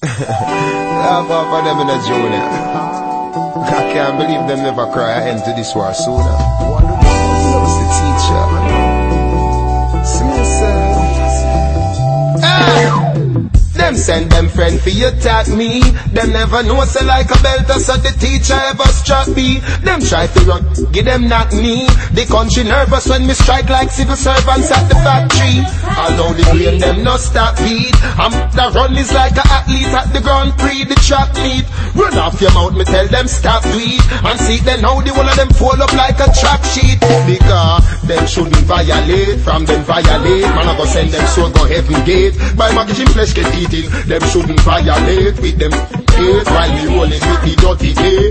Laugh of them in a junior. I can't believe them never cry an end to this war sooner. Loves the teacher. Smith Ah! Them send them friend for you attack me. Them never know say like a belter so the teacher ever struck me. Them try to run, give them not me. The country nervous when me strike like civil servants at the factory. Although the brain them no stop beat. I'm the run is like a athlete at the Grand Prix, the track meet. Run off your mouth, me tell them stop tweet. And see then how the one of them fold up like a track sheet. Because them shouldn't violate, from them violate. Man I go send them so go heaven gate. By kitchen flesh get eaten. Them shouldn't violate with them hate while we rolling with the dirty K.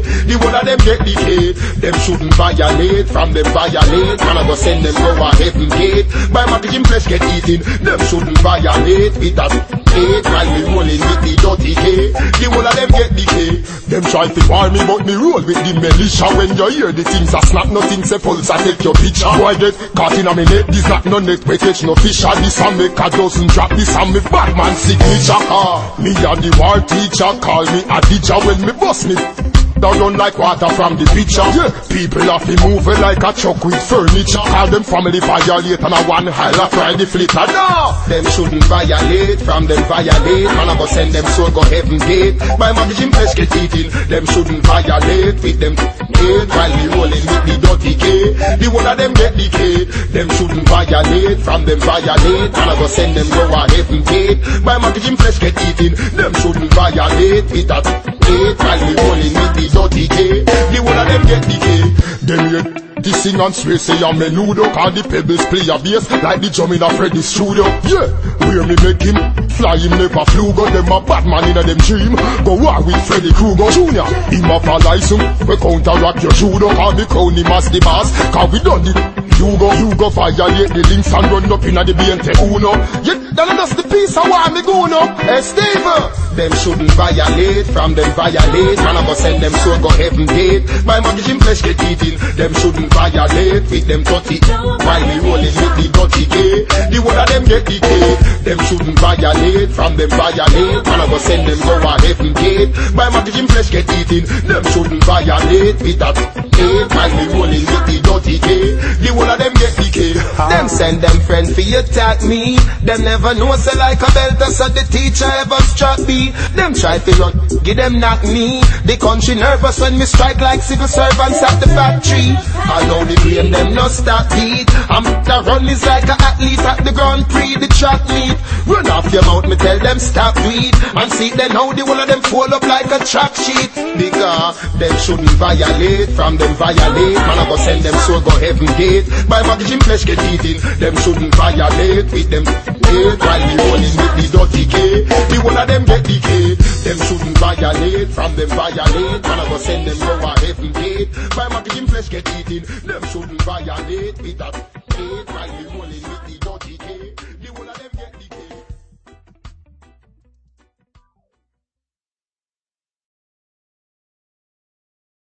The them get the K. Them shouldn't violate, from them violate. Man I go send them go a heaven gate. By my kitchen flesh get eaten. Them shouldn't violate with that hate while we rolling with the dirty K. The one of them get the K. Them try to bar me but me roll with the militia when you hear the things a snap nothing say pulse I take your picture. Boy get caught in a me net this not no net we catch no fish this and make a dozen drop this and me Batman signature. Ah, me and the war teacher call me a teacher when me bust me down run like water from the picture. Yeah. People have to move like a truck with furniture. Call them family violate and a one hell of fry the flicker. No! Them shouldn't violate, from them violate. Man, I go send them so go heaven gate. By my vision flesh get eaten. Them shouldn't violate with them gate while we rolling with the dirty K. The one of them get the K. Them shouldn't violate, from them violate. Man, I go send them go a heaven gate. By my vision flesh get eaten. Them shouldn't violate with that hate while we rolling with the dirty K. The one of them get the K. Them yet the sing and swear say I'm menudo Cause the pebbles play a bass like the drum in a Freddy's studio Yeah, where me make him Fly him never flew Go them a Batman in a them dream Go war with Freddy Krueger Jr. Him have a license We counteract your judo Cause me crown him as the boss Cause we done it you go, you go violate the links and run up inna the BNT Uno. You done us the piece of why me go no. Hey Steve, them shouldn't violate, from them violate. Man I go send them so go heaven gate. My magician flesh get eaten. Them shouldn't violate with them dirty. While we rolling with the dirty K. The one of them get the K. Them shouldn't violate, from them violate. Man I go send them so go heaven gate. My magician flesh get eaten. Them shouldn't violate with that hate. While we rolling with the dirty K. The one of them get K. Them send them friend for you attack me. Them never know say like a belter so the teacher ever struck me. Them try to run, give them knock me. The country nervous when me strike like civil servants at the factory. I know the brain them no stop beat. I'm the run is like a the Prix, the track meet. Run off your mouth, me tell them stop tweet. And see then how the one of them fold up like a track sheet. Because them shouldn't violate, from them violate. Man I go send them so go heaven gate. By vision flesh get eaten. Them shouldn't violate with them hate while we rolling with the dirty K. The one of them get the K. Them shouldn't violate, from them violate. Man I go send them go heaven gate. By vision flesh get eaten. Them shouldn't violate with that hate while we